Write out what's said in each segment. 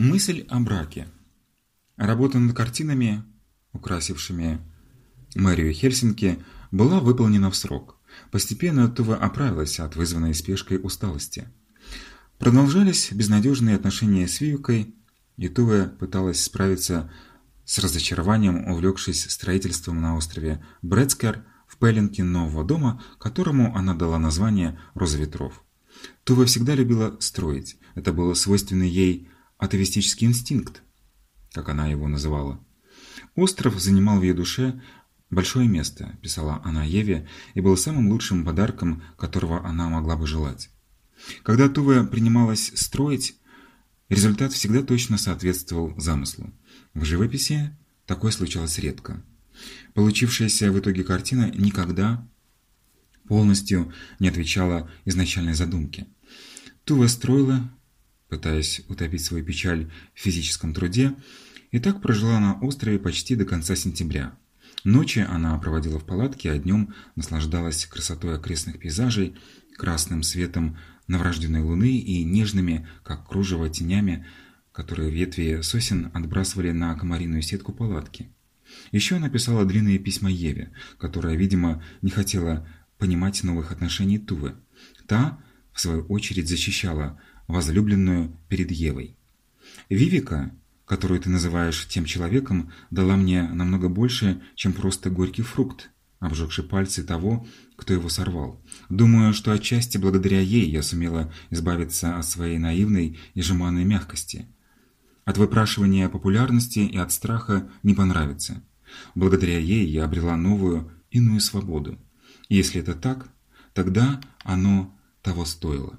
Мысль о браке. Работа над картинами, украсившими мэрию Хельсинки, была выполнена в срок. Постепенно Тува оправилась от вызванной спешкой усталости. Продолжались безнадежные отношения с Вивикой, и Тува пыталась справиться с разочарованием, увлекшись строительством на острове Брэдскер в пеленке нового дома, которому она дала название «Роза ветров». Тува всегда любила строить. Это было свойственно ей атовистический инстинкт, как она его называла. Остров занимал в ее душе большое место, писала она Еве, и был самым лучшим подарком, которого она могла бы желать. Когда Тува принималась строить, результат всегда точно соответствовал замыслу. В живописи такое случалось редко. Получившаяся в итоге картина никогда полностью не отвечала изначальной задумке. Тува строила, пытаясь утопить свою печаль в физическом труде, и так прожила на острове почти до конца сентября. Ночи она проводила в палатке, а днем наслаждалась красотой окрестных пейзажей, красным светом новорожденной луны и нежными, как кружево, тенями, которые ветви сосен отбрасывали на комариную сетку палатки. Еще она писала длинные письма Еве, которая, видимо, не хотела понимать новых отношений Тувы. Та, в свою очередь, защищала возлюбленную перед Евой. Вивика, которую ты называешь тем человеком, дала мне намного больше, чем просто горький фрукт, обжегший пальцы того, кто его сорвал. Думаю, что отчасти благодаря ей я сумела избавиться от своей наивной и жеманной мягкости. От выпрашивания популярности и от страха не понравится. Благодаря ей я обрела новую, иную свободу. Если это так, тогда оно того стоило.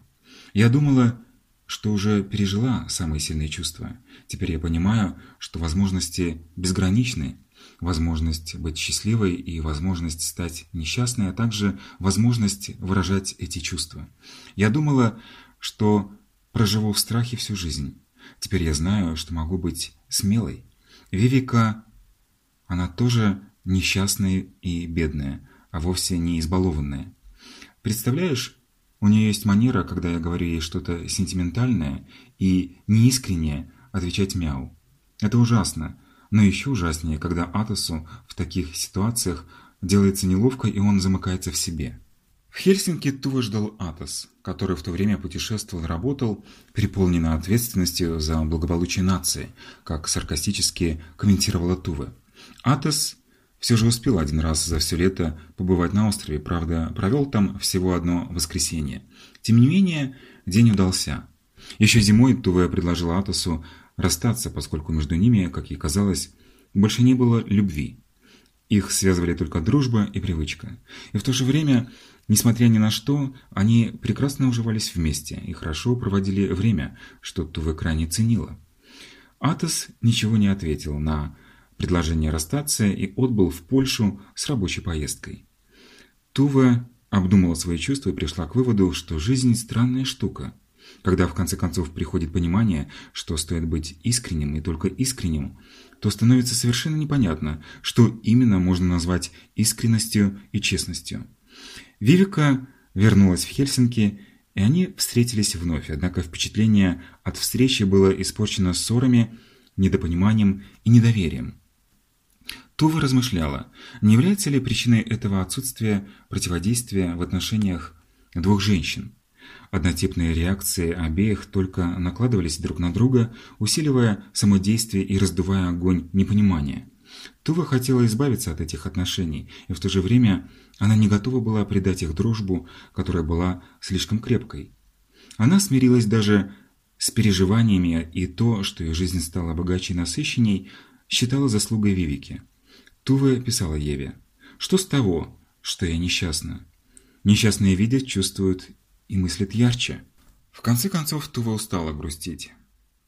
Я думала, что уже пережила самые сильные чувства. Теперь я понимаю, что возможности безграничны. Возможность быть счастливой и возможность стать несчастной, а также возможность выражать эти чувства. Я думала, что проживу в страхе всю жизнь. Теперь я знаю, что могу быть смелой. Вивика, она тоже несчастная и бедная, а вовсе не избалованная. Представляешь, у нее есть манера, когда я говорю ей что-то сентиментальное и неискреннее, отвечать мяу. Это ужасно, но еще ужаснее, когда Атосу в таких ситуациях делается неловко и он замыкается в себе. В Хельсинки Тува ждал Атос, который в то время путешествовал и работал, переполненный ответственностью за благополучие нации, как саркастически комментировала Тува. Атос все же успел один раз за все лето побывать на острове, правда, провел там всего одно воскресенье. Тем не менее, день удался. Еще зимой Туве предложила Атосу расстаться, поскольку между ними, как ей казалось, больше не было любви. Их связывали только дружба и привычка. И в то же время, несмотря ни на что, они прекрасно уживались вместе и хорошо проводили время, что Туве крайне ценила. Атос ничего не ответил на предложение расстаться и отбыл в Польшу с рабочей поездкой. Тува обдумала свои чувства и пришла к выводу, что жизнь странная штука. Когда в конце концов приходит понимание, что стоит быть искренним и только искренним, то становится совершенно непонятно, что именно можно назвать искренностью и честностью. Вивика вернулась в Хельсинки, и они встретились вновь, однако впечатление от встречи было испорчено ссорами, недопониманием и недоверием. Тува размышляла, не является ли причиной этого отсутствия противодействия в отношениях двух женщин. Однотипные реакции обеих только накладывались друг на друга, усиливая самодействие и раздувая огонь непонимания. Тува хотела избавиться от этих отношений, и в то же время она не готова была предать их дружбу, которая была слишком крепкой. Она смирилась даже с переживаниями, и то, что ее жизнь стала богаче и насыщенней, считала заслугой Вивики. Тува писала Еве. «Что с того, что я несчастна? Несчастные видят, чувствуют и мыслят ярче». В конце концов Тува устала грустить.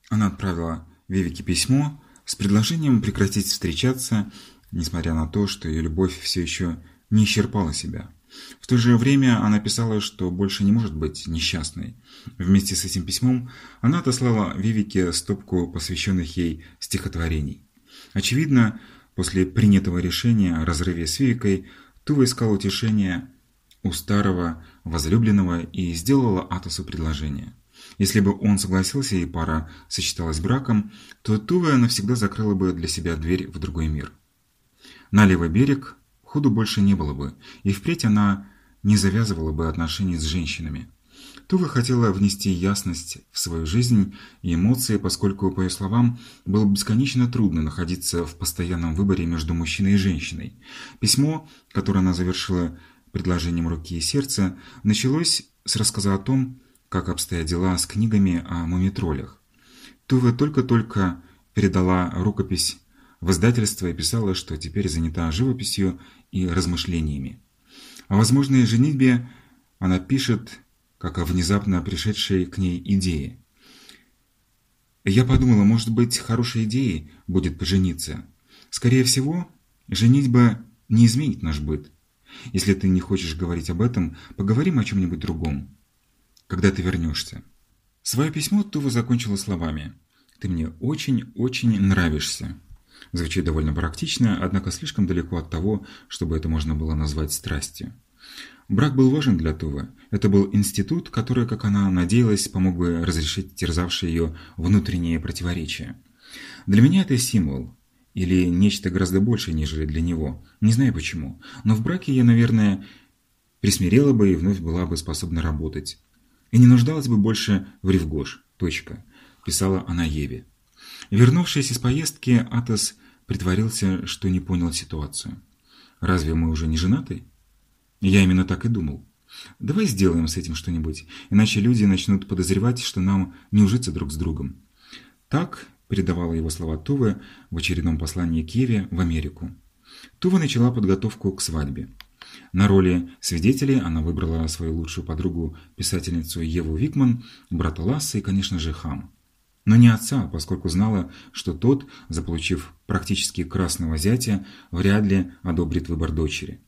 Она отправила Вивике письмо с предложением прекратить встречаться, несмотря на то, что ее любовь все еще не исчерпала себя. В то же время она писала, что больше не может быть несчастной. Вместе с этим письмом она отослала Вивике стопку посвященных ей стихотворений. Очевидно, После принятого решения о разрыве с Вивикой, Тува искала утешения у старого возлюбленного и сделала Атосу предложение. Если бы он согласился и пара сочеталась браком, то Туве навсегда закрыла бы для себя дверь в другой мир. На левый берег ходу больше не было бы, и впредь она не завязывала бы отношений с женщинами. Тува хотела внести ясность в свою жизнь и эмоции, поскольку, по ее словам, было бесконечно трудно находиться в постоянном выборе между мужчиной и женщиной. Письмо, которое она завершила предложением руки и сердца, началось с рассказа о том, как обстоят дела с книгами о мумитролях. Тува только-только передала рукопись в издательство и писала, что теперь занята живописью и размышлениями. О возможной женитьбе она пишет, как о внезапно пришедшей к ней идее. Я подумала, может быть, хорошей идеей будет пожениться. Скорее всего, женитьба не изменит наш быт. Если ты не хочешь говорить об этом, поговорим о чем-нибудь другом когда ты вернешься. Свое письмо Тува закончила словами «Ты мне очень-очень нравишься». Звучит довольно практично, однако слишком далеко от того, чтобы это можно было назвать страстью. Брак был важен для Тувы. Это был институт, который, как она надеялась, помог бы разрешить терзавшие ее внутренние противоречия. Для меня это символ. Или нечто гораздо большее, нежели для него. Не знаю почему. Но в браке я, наверное, присмирела бы и вновь была бы способна работать и не нуждалась бы больше в Ревгош. Точка. Писала она Еве. Вернувшись из поездки, Атос притворился, что не понял ситуацию. «Разве мы уже не женаты?» Я именно так и думал. «Давай сделаем с этим что-нибудь, иначе люди начнут подозревать, что нам не ужиться друг с другом». Так передавала его слова Туве в очередном послании к Еве в Америку. Тува начала подготовку к свадьбе. На роли свидетелей она выбрала свою лучшую подругу, писательницу Еву Викман, брата Ласса и, конечно же, Хам. Но не отца, поскольку знала, что тот, заполучив практически красного зятя, вряд ли одобрит выбор дочери.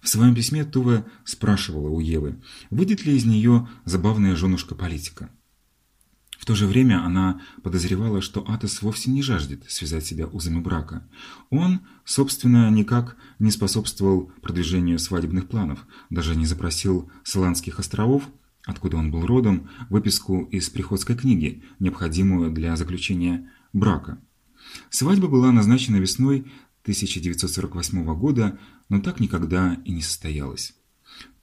В своем письме Тува спрашивала у Евы, выйдет ли из нее забавная женушка политика. В то же время она подозревала, что Атос вовсе не жаждет связать себя узами брака. Он, собственно, никак не способствовал продвижению свадебных планов, даже не запросил с Иландских островов, откуда он был родом, выписку из приходской книги, необходимую для заключения брака. Свадьба была назначена весной 1948 года, но так никогда и не состоялась.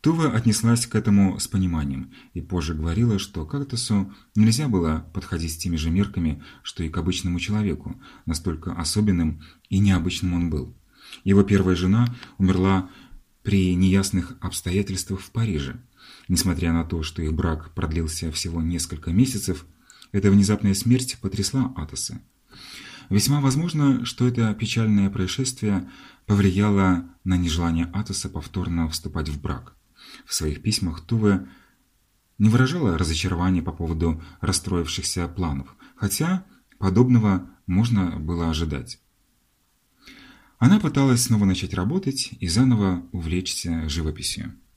Тува отнеслась к этому с пониманием и позже говорила, что к Актасу нельзя было подходить с теми же мерками, что и к обычному человеку, настолько особенным и необычным он был. Его первая жена умерла при неясных обстоятельствах в Париже. Несмотря на то, что их брак продлился всего несколько месяцев, эта внезапная смерть потрясла Атоса. Весьма возможно, что это печальное происшествие повлияло на нежелание Атоса повторно вступать в брак. В своих письмах Туве не выражала разочарования по поводу расстроившихся планов, хотя подобного можно было ожидать. Она пыталась снова начать работать и заново увлечься живописью.